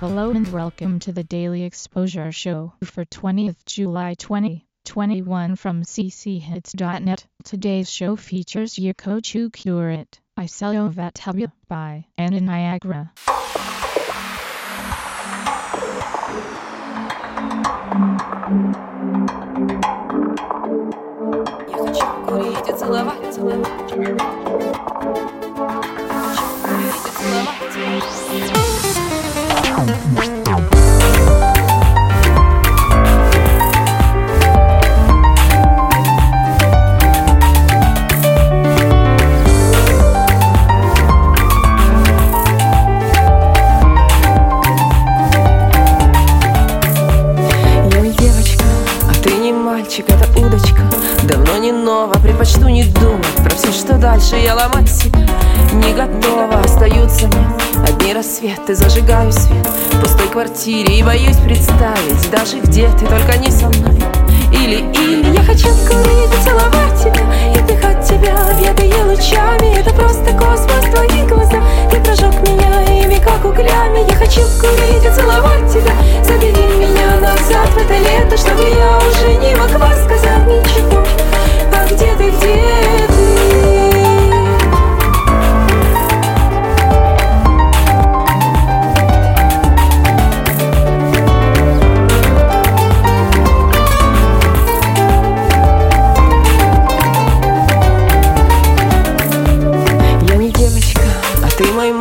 Hello and welcome to the Daily Exposure Show for 20th July 2021 from cchits.net. Today's show features Yoko Chu Curate, I Sell You Vat by Anna Niagara. Я хочу курить и целовать, целовать. Хочу курить и целовать. Я Мальчик, это удочка. Давно не ново, предпочту не думать. Про все, что дальше я ломать себя Не готова, остаются мне Одни рассветы, зажигаю свет В пустой квартире и боюсь представить Даже где ты, только не со мной. Или, или я хочу курить и целовать тебя И вдыхать тебя, объятые лучами. Это просто космос,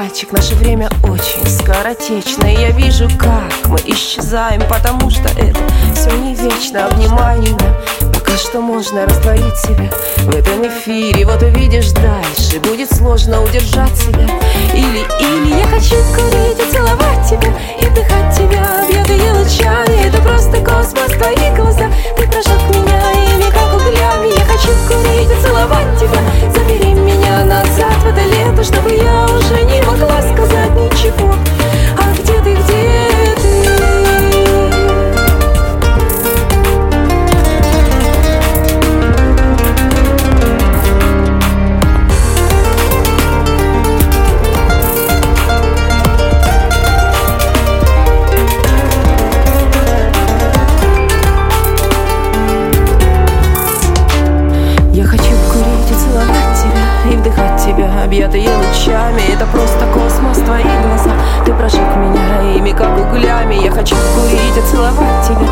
мальчик Наше время очень скоротечно. И я вижу, как мы исчезаем Потому что это все не вечно. Обнимай меня, пока что можно растворить себя В этом эфире, вот увидишь дальше Будет сложно удержать себя. Или, или я хочу курить и целовать объятые лучами. Это просто космос, твои глаза. Ты прожег меня ими, как углями. Я хочу курить и целовать тебя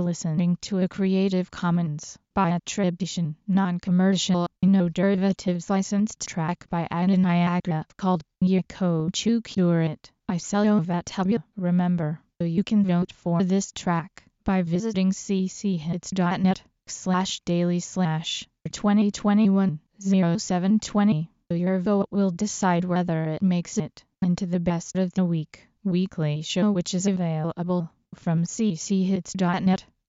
Were listening to a Creative Commons by attribution, non-commercial, no derivatives licensed track by Anna Niagara called Yoko Chu Curate, I Sell You Remember, you can vote for this track by visiting cchits.net slash daily slash 2021 0720. Your vote will decide whether it makes it into the best of the week. Weekly show which is available from cchits.net